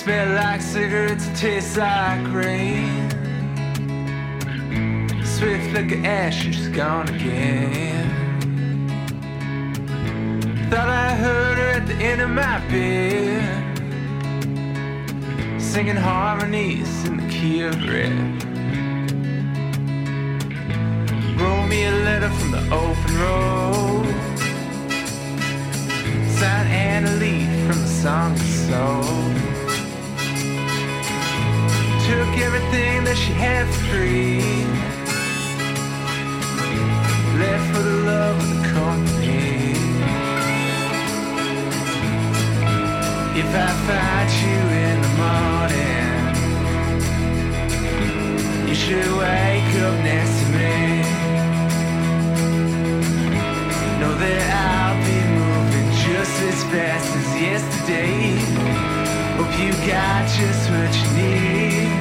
Smell like cigarettes, taste like rain. Swift like ash, and she's gone again. Thought I heard her at the end of my bed, singing harmonies in the key of red. Roll me a letter from the open road. Sign Anna Lee from the song of soul. Took everything that she had for free. Left for the love of the company. If I find you in the morning, you should wake up next to me. Know that I'll be moving just as fast as yesterday. Hope you got just what you need.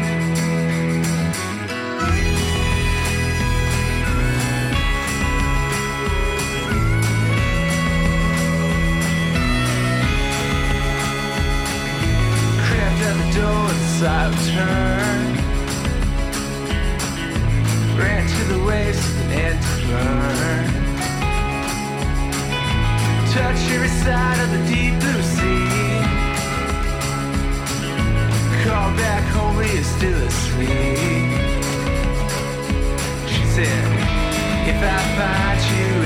Door with a side turn. Ran to the waves with an to burn. Touch every side of the deep blue sea. Call back home, but you're still asleep. She said, If I find you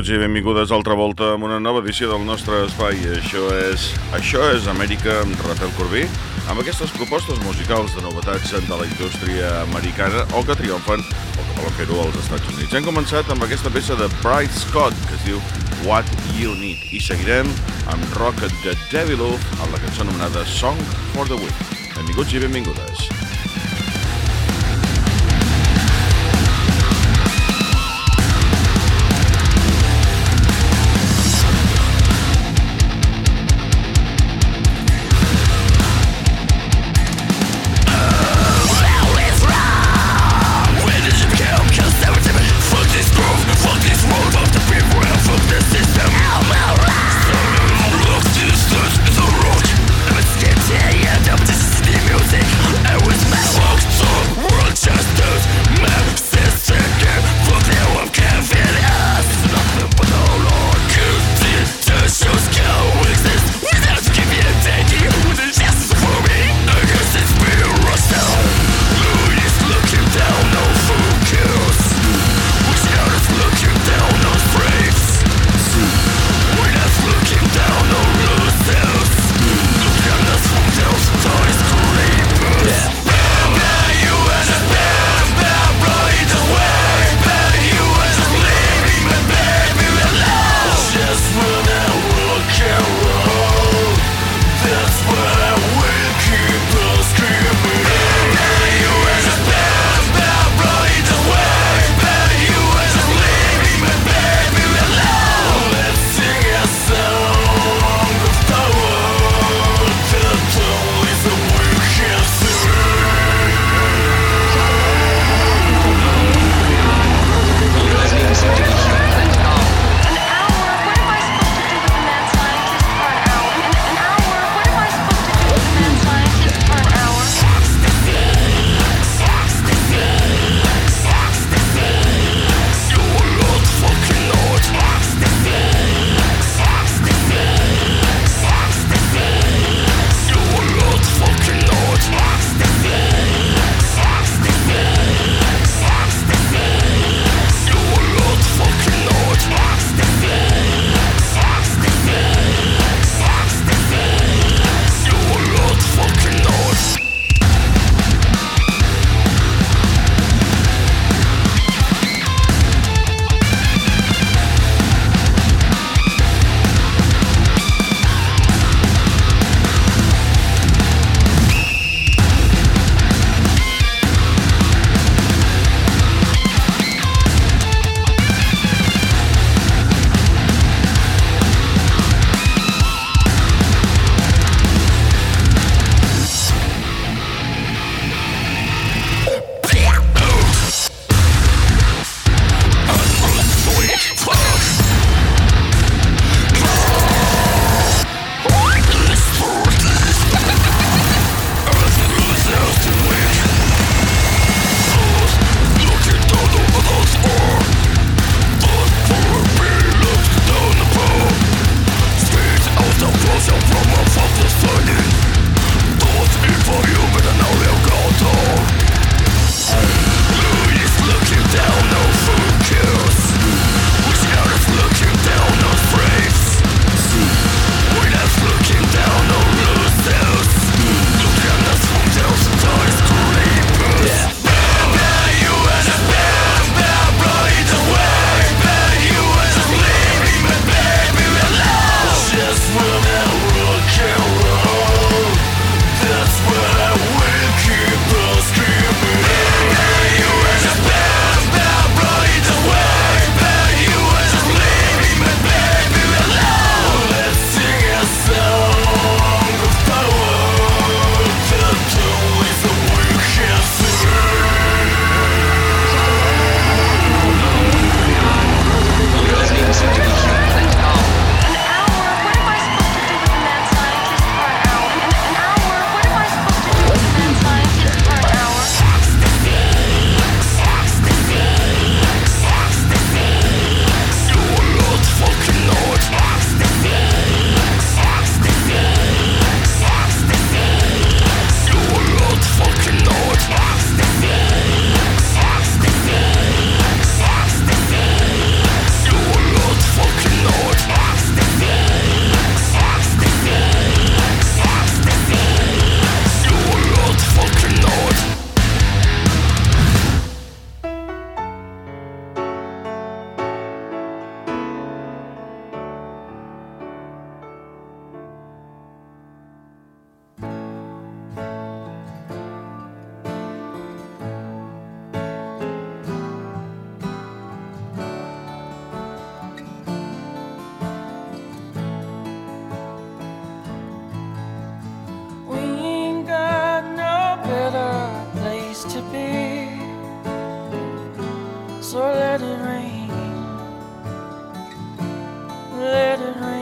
benvinguts i benvingudes altra volta amb una nova edició del nostre espai. Això és Això és Amèrica amb Rafael Corbí, amb aquestes propostes musicals de novetats de la indústria americana o que triomfen o que volen fer-ho als Estats Units. Hem començat amb aquesta peça de Bright Scott que es diu What You Need i seguirem amb rock de Deviloof amb la cançó anomenada Song for the Week. Benvinguts i benvingudes. Gazing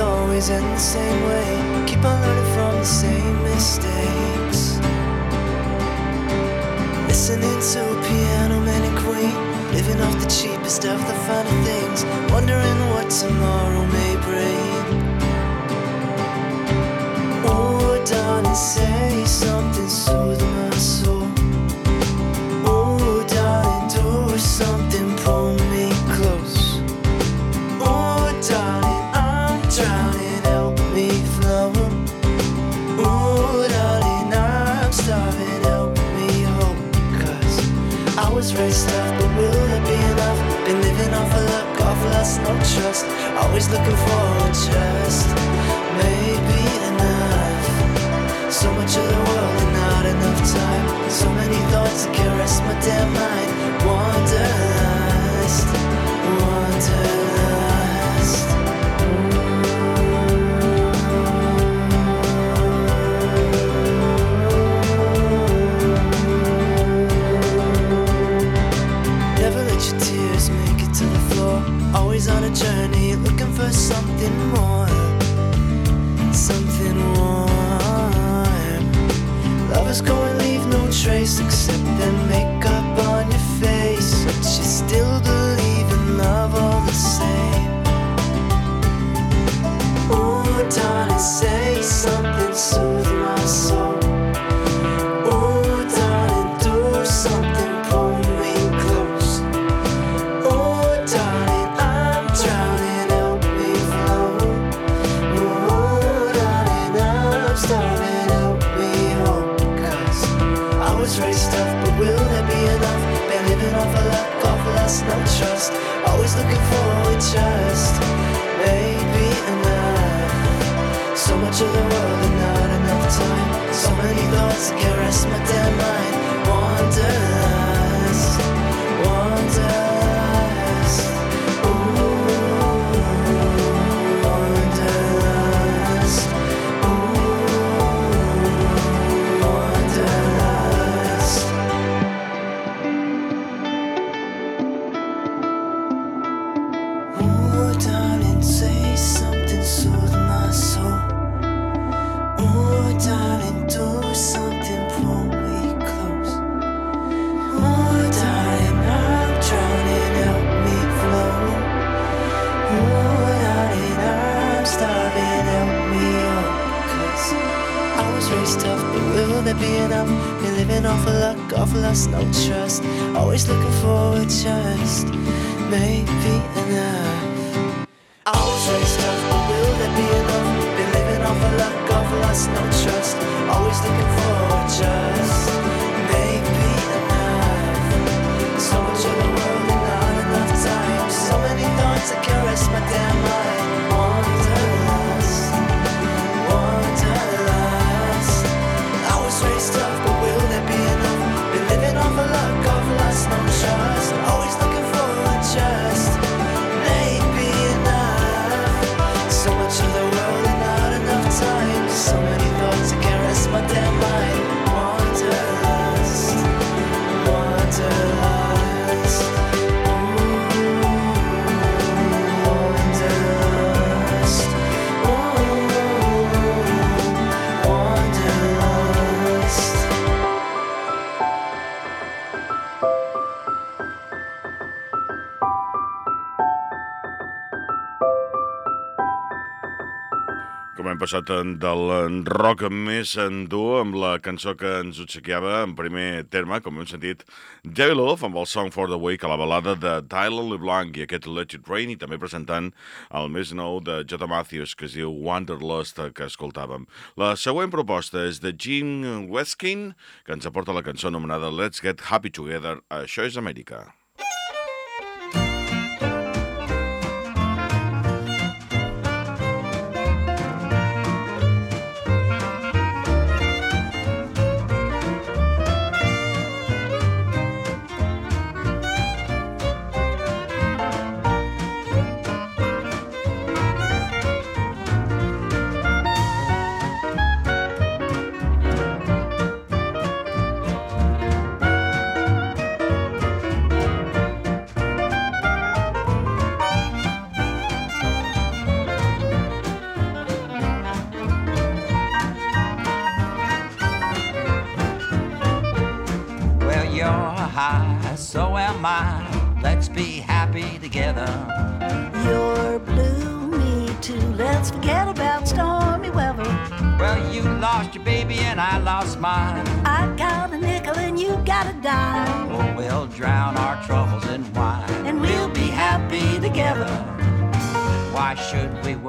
Always end the same way. Keep on learning from the same mistakes. Listening to a piano man and queen. Living off the cheapest of the finer things. Wondering what tomorrow may bring. Looking for just maybe enough. So much of the world and not enough time. So many thoughts my damn mind. Wanderlust, wanderlust. Never let your tears make it to the floor. Always on a journey, for something more. Something warm. Lovers go and leave no trace except passat del rock més dur amb la cançó que ens obsequiava en primer terme, com hem sentit, Jerry Love amb el Song for the Week a la balada de Tyler LeBlanc i aquest Let It Rain i també presentant el més nou de J. Matthews que es diu Wanderlust que escoltàvem. La següent proposta és de Jim Weskin que ens aporta la cançó anomenada Let's Get Happy Together. Això és Amèrica.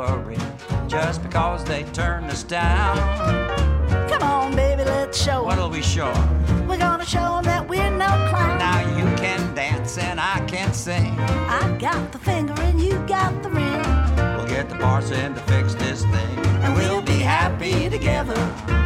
worry just because they turned us down. Come on, baby, let's show. What'll we show? We're gonna show them that we're no clown. Now you can dance and I can sing. I got the finger and you got the ring. We'll get the parson to fix this thing, and, we'll, we'll be happy together. together.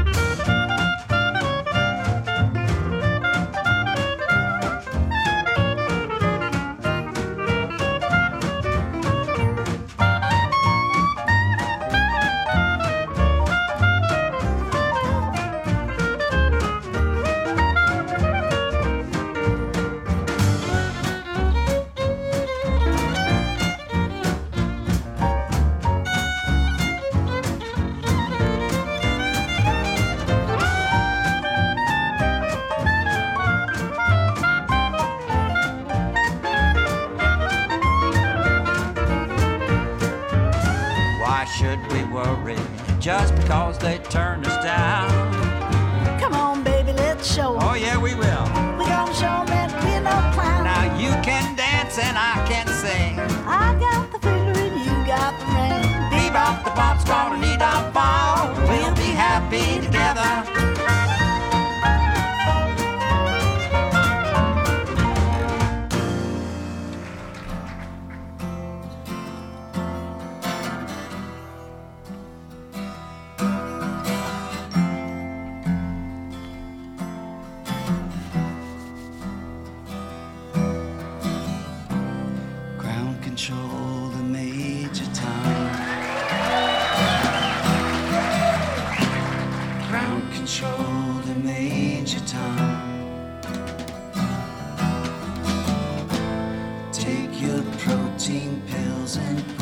thousand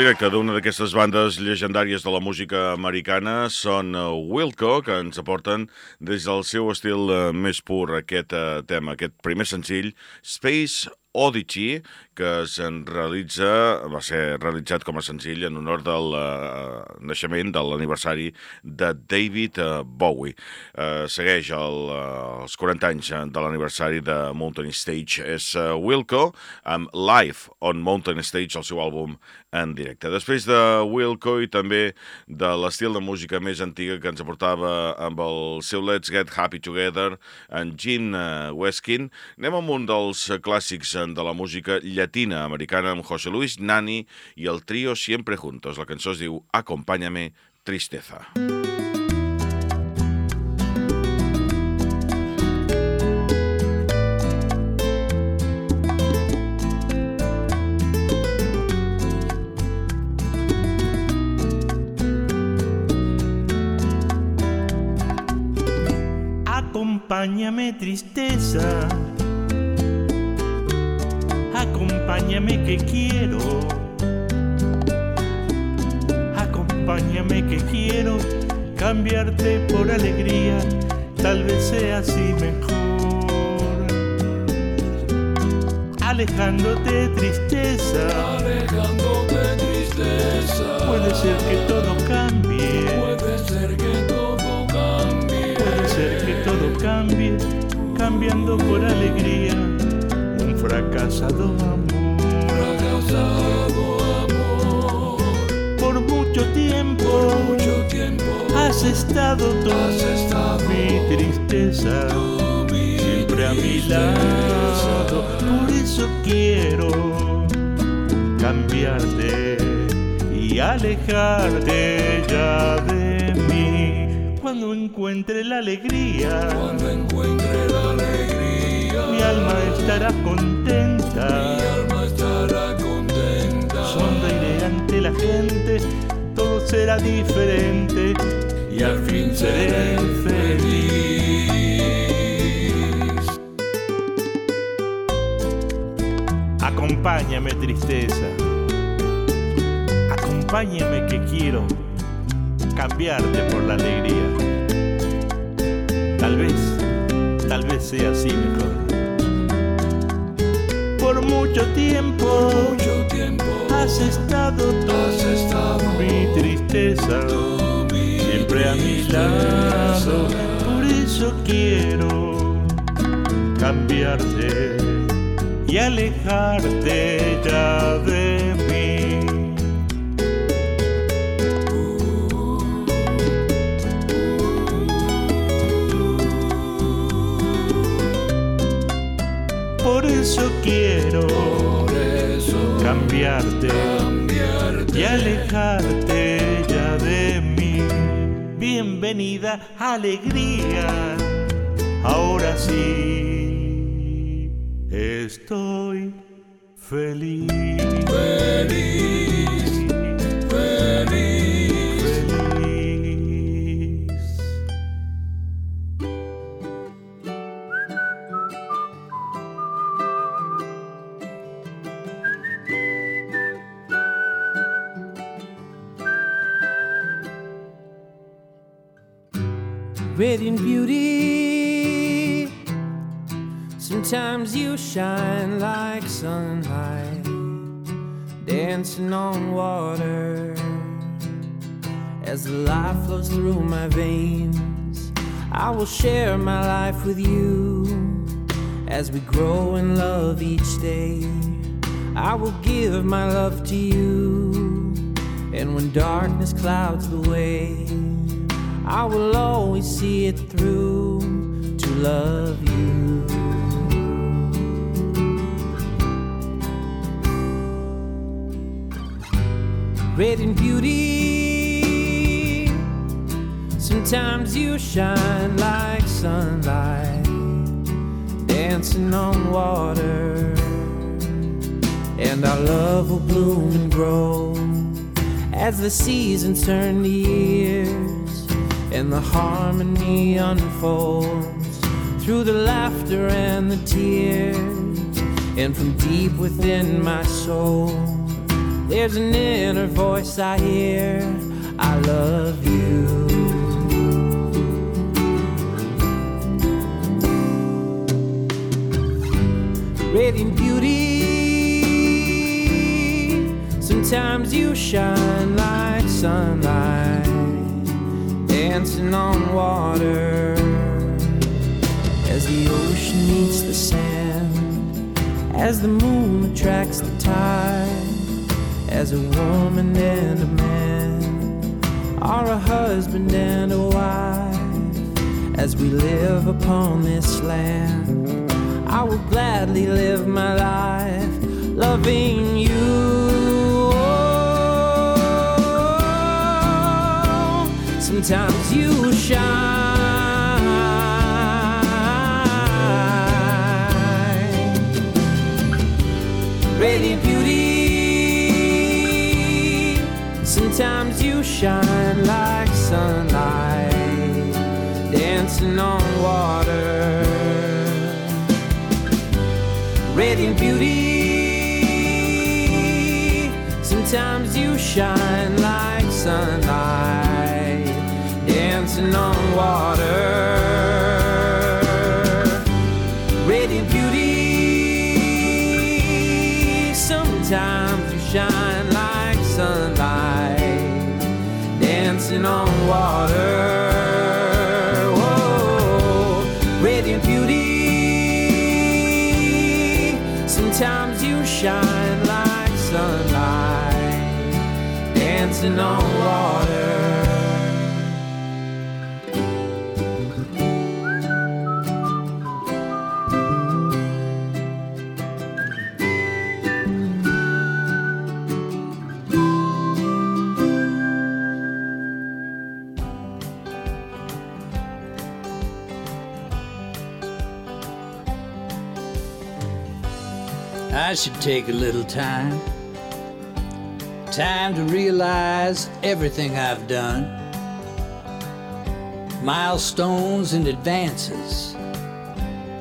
directe d'una d'aquestes bandes llegendàries de la música americana són eh, Wilco, que ens aporten des del seu estil eh, més pur aquest eh, tema, aquest primer senzill, Space Oddity, que es realitza, va ser realitzat com a senzill en honor del uh, naixement, de l'aniversari de David uh, Bowie. Uh, segueix el, uh, els 40 anys de l'aniversari de Mountain Stage. És uh, Wilco amb Live on Mountain Stage, el seu àlbum en directe. Després de Wilco i també de l'estil de música més antiga que ens aportava amb el seu Let's Get Happy Together, en Gene Weskin, anem amb un dels clàssics de la música llatina americana José Luis Nani i el trio Siempre Juntos. La cançó es diu Acompáñame, Tristeza. Acompáñame tristeza acompáñame que quiero, acompáñame que quiero cambiarte por alegría, tal vez sea así mejor. Alejándote tristeza, Alejándote tristeza. puede ser que todo cambie. Puede ser que todo cambie. Puede ser que todo cambie, cambiando por alegría, fracasado amor. Fracasado amor. Por mucho tiempo has estado tú, mi tristeza, siempre a mi lado. Por eso quiero cambiarte y alejarte ya de mí. Cuando encuentre la alegría, mi alma estará contenta. mi alma estará contenta. Sonreiré ante la gente, todo será diferente y al fin seré feliz. Acompáñame tristeza, acompáñame que quiero cambiarte por la alegría. Tal vez, tal vez sea así mejor. Por mucho tiempo Mucho tiempo. has estado tú, Has estado mi tristeza, tú, mi siempre a mi lado. Por eso quiero cambiarte y alejarte ya de quiero cambiarte y alejarte ya de mí. Bienvenida alegría, ahora sí estoy feliz. Radiant beauty. Sometimes you shine like sunlight, dancing on water. As the life flows through my veins, I will share my life with you. As we grow in love each day, I will give my love to you. And when darkness clouds the way, I will always see it through to love you. Radiant beauty, sometimes you shine like sunlight, dancing on water. And our love will bloom and grow as the seasons turn to years and the harmony unfolds through the laughter and the tears. And from deep within my soul, there's an inner voice I hear I love you. Radiant beauty, sometimes you shine like sunlight dancing on water as the ocean meets the sand, as the moon attracts the tide, as a woman and a man are a husband and a wife. As we live upon this land, I will gladly live my life loving you. sometimes you shine. Radiant beauty, sometimes you shine like sunlight, dancing on water. Radiant beauty, sometimes you shine like sunlight dancing on water. I should take a little time. Time to realize everything I've done. Milestones and advances.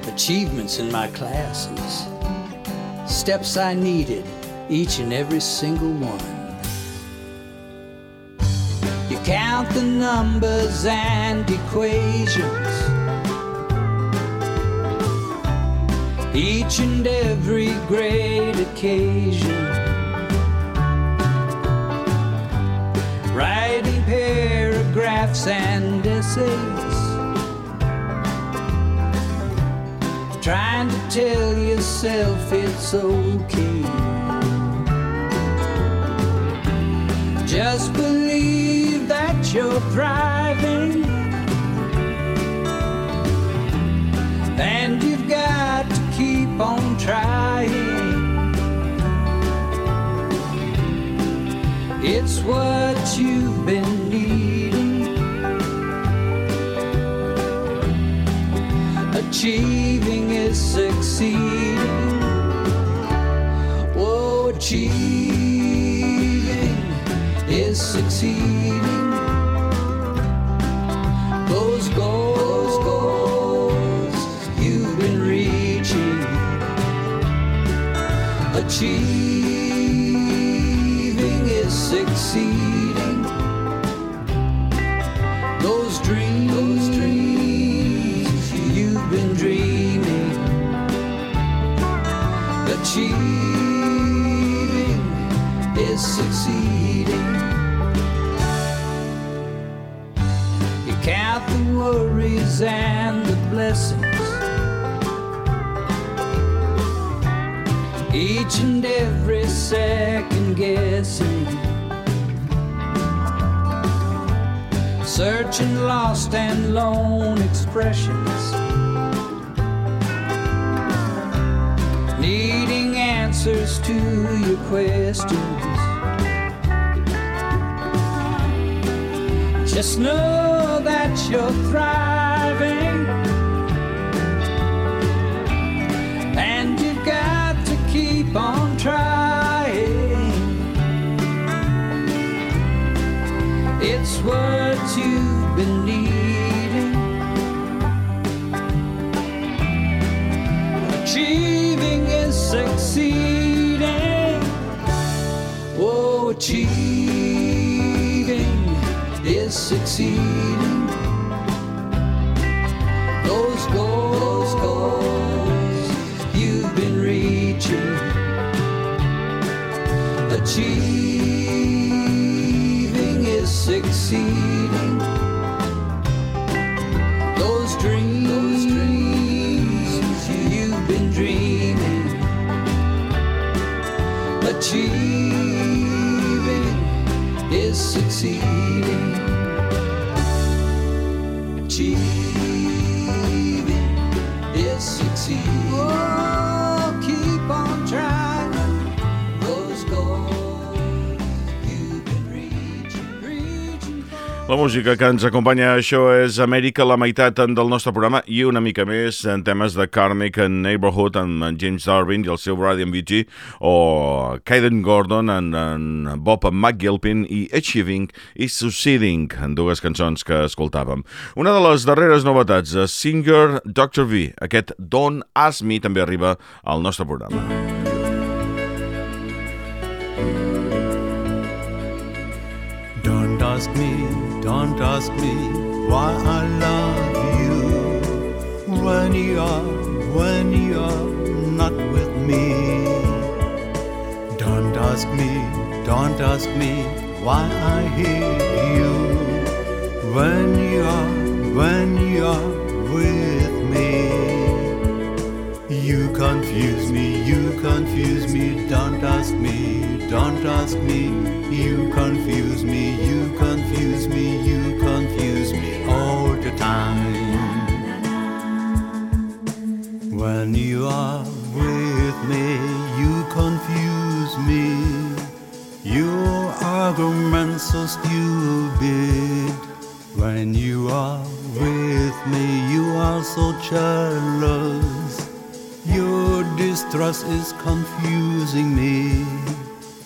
Achievements in my classes. Steps I needed, each and every single one. You count the numbers and equations. Each and every great occasion. Writing paragraphs and essays. Trying to tell yourself it's okay. Just believe that you're thriving. And to on trying. It's what you've been needing. Achieving is succeeding. Oh, achieving is succeeding. Achieving is succeeding. Lost and lone expressions. Needing answers to your questions. Just know that you're thriving. Achieving is succeeding. Those dreams, dreams you've been dreaming. Achieving is succeeding. Achieving La música que ens acompanya, això és Amèrica, la meitat del nostre programa i una mica més en temes de Karmic Neighborhood amb James Darwin i el seu Brian VG o Kaiden Gordon en, en Bob McGilpin i Achieving i Succeeding en dues cançons que escoltàvem. Una de les darreres novetats, Singer Dr. V, aquest Don't Ask Me també arriba al nostre programa. Don't ask me why I love you when you are, when you are not with me. Don't ask me, don't ask me why I hate you when you are, when you are with me. You confuse me, you confuse me, don't ask me, don't ask me. You confuse me, you confuse me, you confuse me all the time. When you are with me, you confuse me. Your arguments so stupid. When you are with me, you are so jealous. Your distrust is confusing me.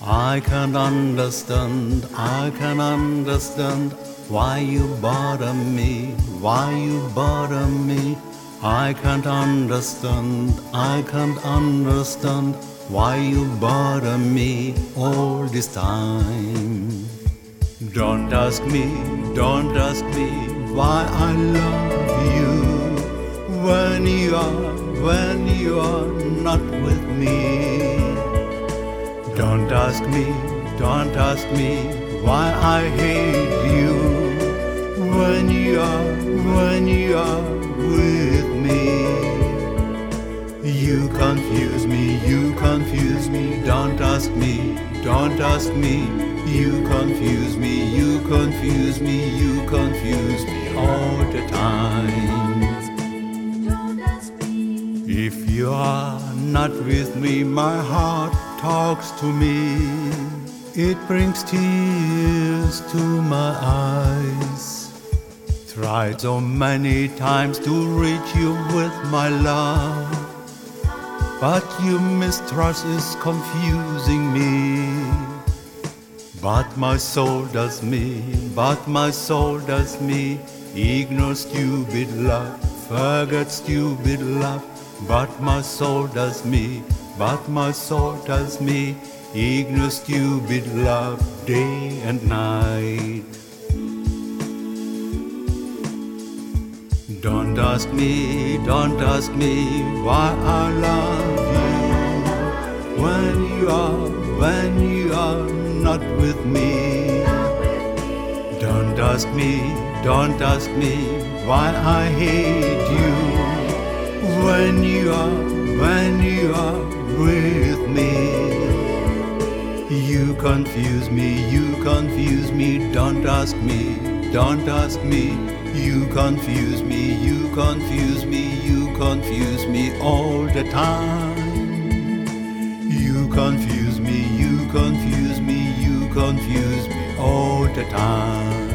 I can't understand, I can understand why you bother me, why you bother me. I can't understand, I can't understand why you bother me all this time. Don't ask me, don't ask me why I love you when you are, when you are not with me. Don't ask me, don't ask me why I hate you when you are, when you are with me. You confuse me, you confuse me, don't ask me, don't ask me. You confuse me, you confuse me, you confuse me all the time. If you are not with me, my heart talks to me. It brings tears to my eyes. Tried so many times to reach you with my love, but your mistrust is confusing me. But my soul does me, but my soul does me ignore stupid love, forget stupid love. But my soul does me, but my soul does me ignore stupid love day and night. Don't ask me, don't ask me why I love you when you are, when you are not with me. Don't ask me, don't ask me why I hate you when you are, when you are with me. You confuse me, you confuse me, don't ask me, don't ask me. You confuse me, you confuse me, you confuse me all the time. You confuse me, you confuse me, you confuse me all the time.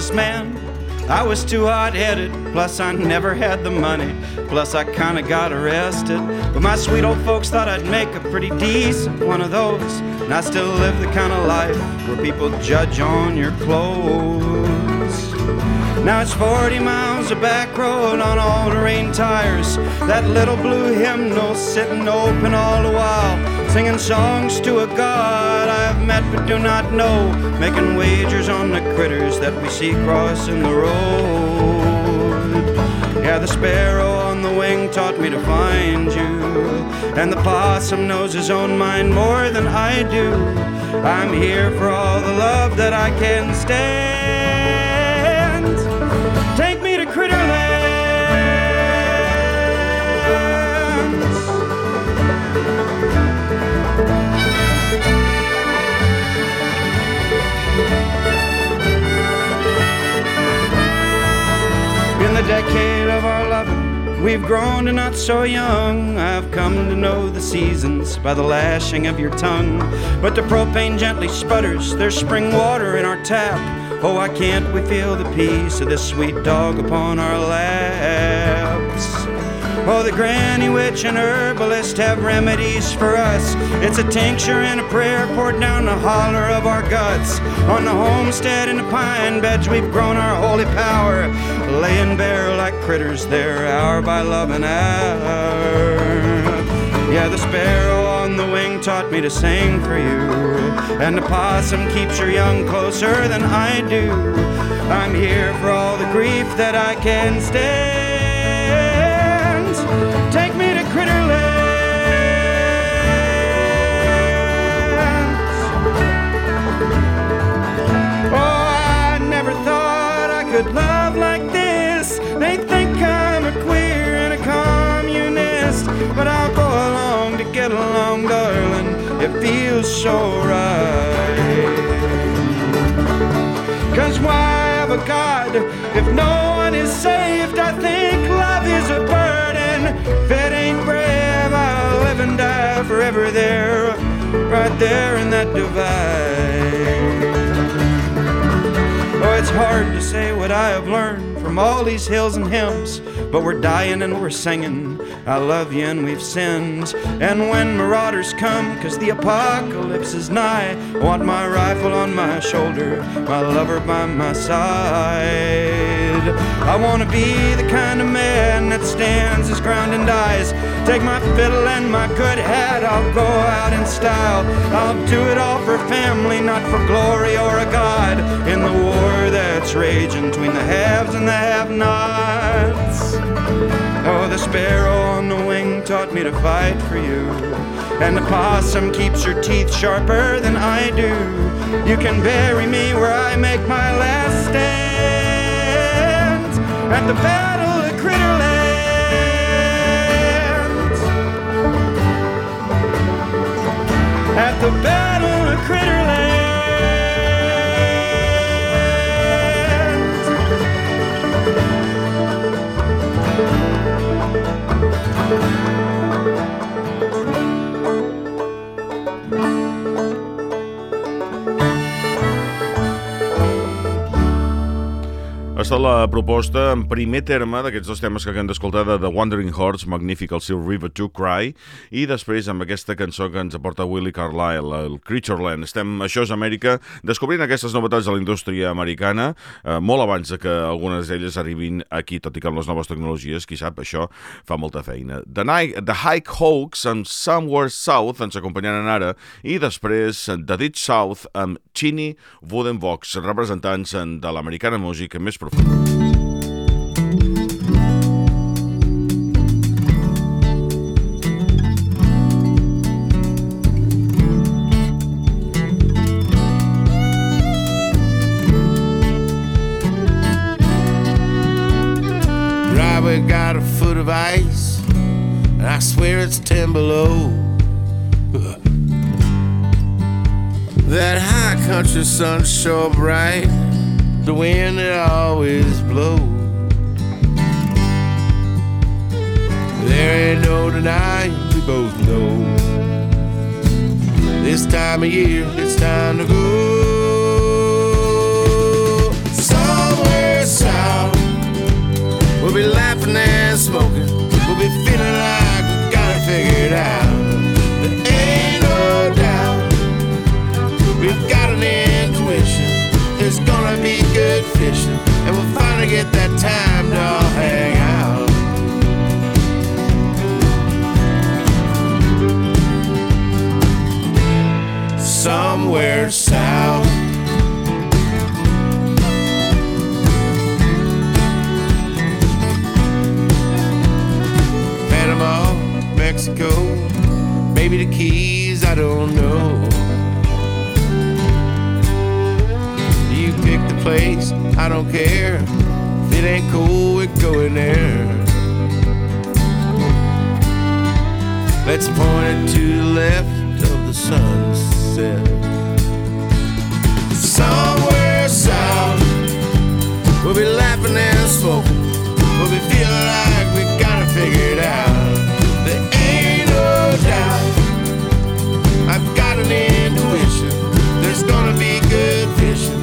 Businessman. I was too hot headed, plus I never had the money, plus I kinda got arrested. But my sweet old folks thought I'd make a pretty decent one of those. And I still live the kind of life where people judge on your clothes. Now it's 40 miles of back road on all terrain tires. That little blue hymnal sitting open all the while, singing songs to a God Met but do not know, making wagers on the critters that we see crossing the road. Yeah, the sparrow on the wing taught me to find you, and the possum knows his own mind more than I do. I'm here for all the love that I can stand. Decade of our loving, we've grown to not so young. I've come to know the seasons by the lashing of your tongue. But the propane gently sputters, there's spring water in our tap. Oh, why can't we feel the peace of this sweet dog upon our laps? Oh, the granny witch and herbalist have remedies for us. It's a tincture and a prayer poured down the holler of our guts. On the homestead in the pine beds, we've grown our holy power, laying bare like critters there, hour by love and hour. Yeah, the sparrow on the wing taught me to sing for you, and the possum keeps your young closer than I do. I'm here for all the grief that I can stand. Love like this. They think I'm a queer and a communist, but I'll go along to get along, darling. It feels so right. Cause why have a God if no one is saved? I think love is a burden. If it ain't brave, I'll live and die forever there, right there in that divide. It's hard to say what I have learned from all these hills and hymns, but we're dying and we're singing. I love you and we've sinned. And when marauders come, cause the apocalypse is nigh, I want my rifle on my shoulder, my lover by my side. I wanna be the kind of man that stands his ground and dies. Take my fiddle and my good hat, I'll go out in style. I'll do it all for family, not for glory or a god. In the war that's raging between the haves and the have-nots. Oh, the sparrow on the wing taught me to fight for you. And the possum keeps your teeth sharper than I do. You can bury me where I make my last stand at the Battle of Critterland. At the Battle of Critterland. Estat la proposta en primer terme d'aquests dos temes que acabem d'escoltar de The Wandering Horse, magnífic el seu River to Cry, i després amb aquesta cançó que ens aporta Willie Carlyle, el Creatureland. Estem, això és Amèrica, descobrint aquestes novetats de la indústria americana, eh, molt abans que algunes d'elles arribin aquí, tot i que amb les noves tecnologies, qui sap, això fa molta feina. The, Night, The Hike Hawks amb Somewhere South ens acompanyaran ara, i després The Deep South amb Chini Wooden Vox, representants de l'americana música més profunda. Driveway got a foot of ice, and I swear it's ten below. That high country sun so bright, the wind that always blows. There ain't no denying, we both know. This time of year, it's time to go. Somewhere south, we'll be laughing and smoking. We'll be feeling like we got it figured out. Finally get that time to all hang out. Somewhere south. Panama, Mexico, maybe the Keys, I don't know. Place, I don't care. If it ain't cool, we're going there. Let's point it to the left of the sunset. Somewhere south, we'll be laughing and smoking. We'll be feeling like we gotta figure it out. There ain't no doubt. I've got an intuition. There's gonna be good fishing,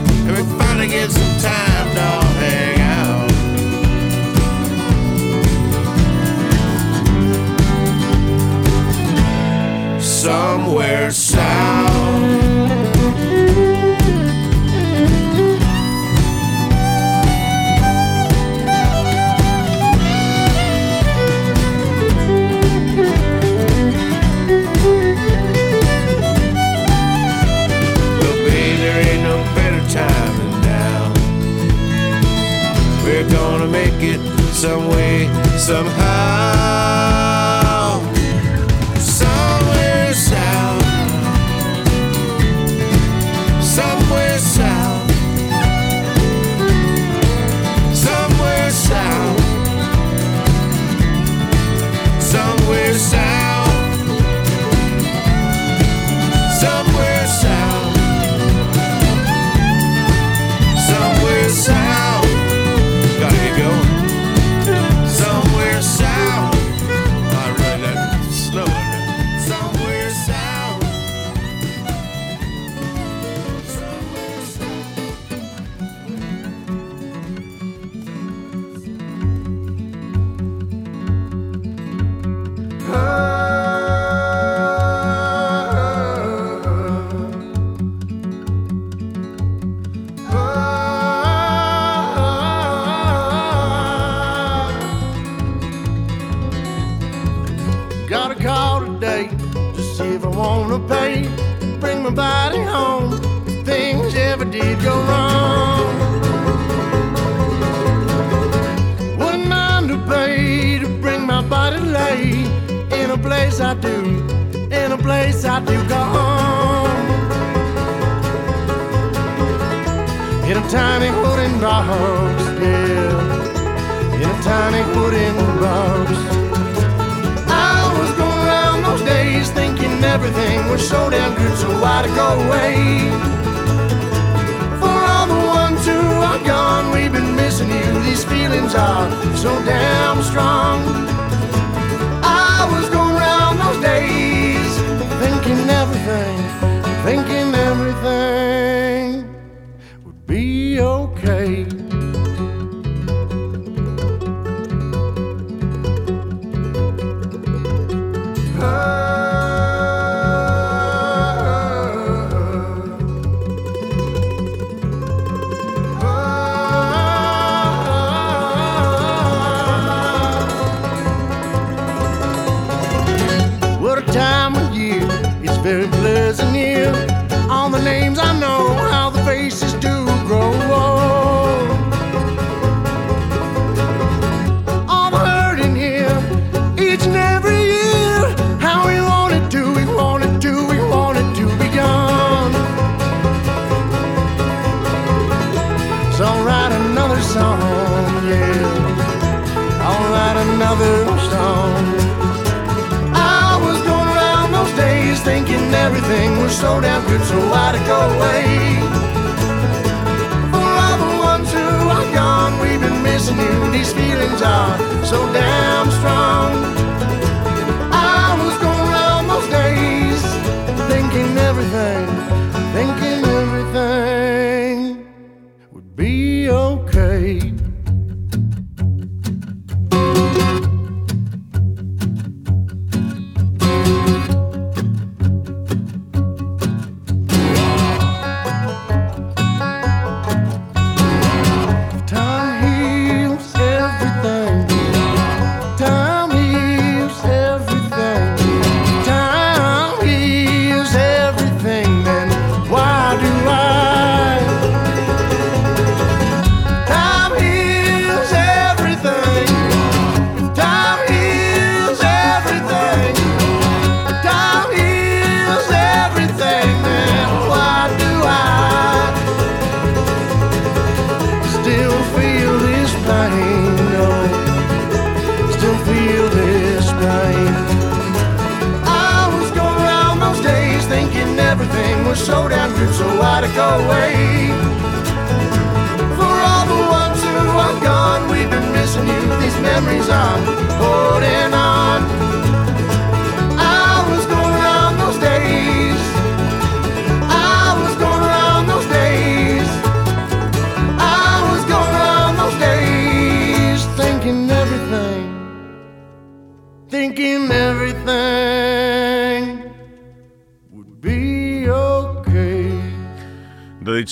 get some time to hang out. Somewhere south. Somehow. Yeah. In a tiny wooden box. I was going around those days thinking everything was so damn good, so why'd it go away? For all the ones who are gone, we've been missing you. These feelings are so damn strong. So damn good, so why'd it go away? For all the ones who are gone, we've been missing you. These feelings are so damn strong.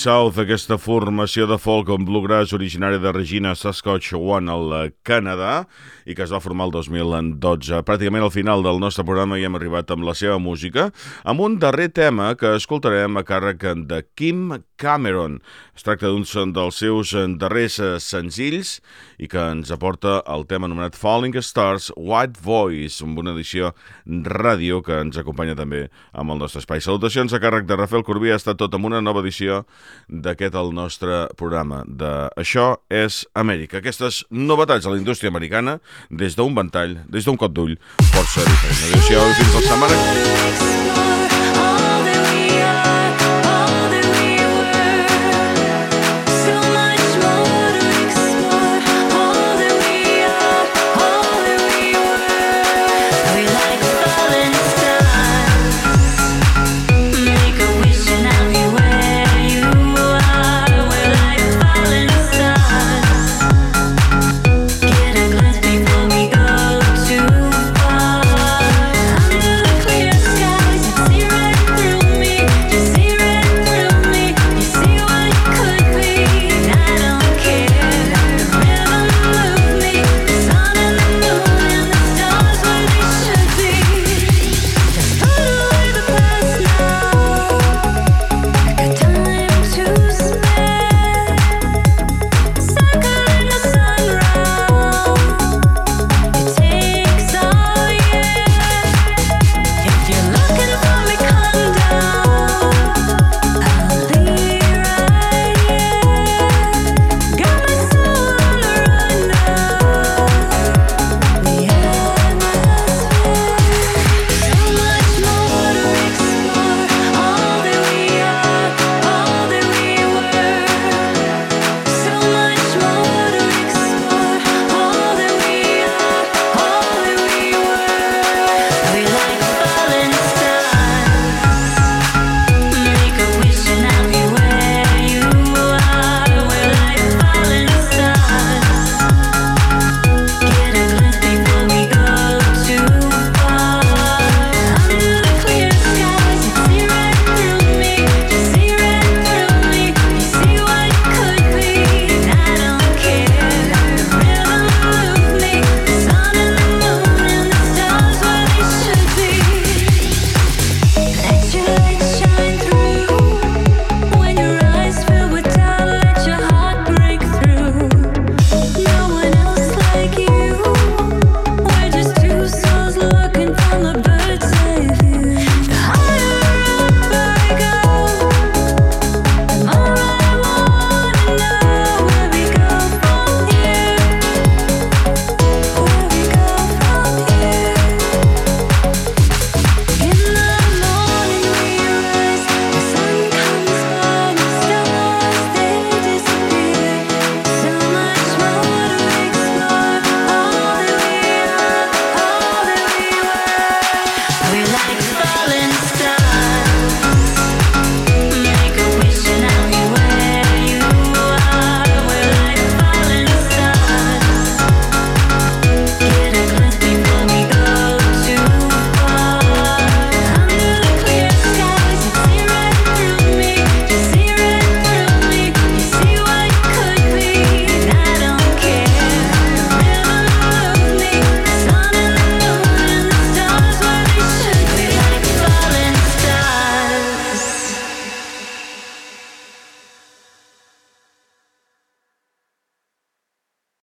South, aquesta formació de folk en bluegrass originària de Regina, Saskatchewan, al Canadà, que es va formar el 2012. Pràcticament al final del nostre programa hi hem arribat amb la seva música, amb un darrer tema que escoltarem a càrrec de Kim Cameron. Es tracta d'un dels seus darrers senzills i que ens aporta el tema anomenat Falling Stars White Voice, amb una edició ràdio que ens acompanya també amb el nostre espai. Salutacions a càrrec de Rafael Corbí, ha estat tot amb una nova edició d'aquest el nostre programa de Això és Amèrica. Aquestes novetats a la indústria americana des d'un ventall, des d'un cop d'ull força diferent. Adéu-siau fins la.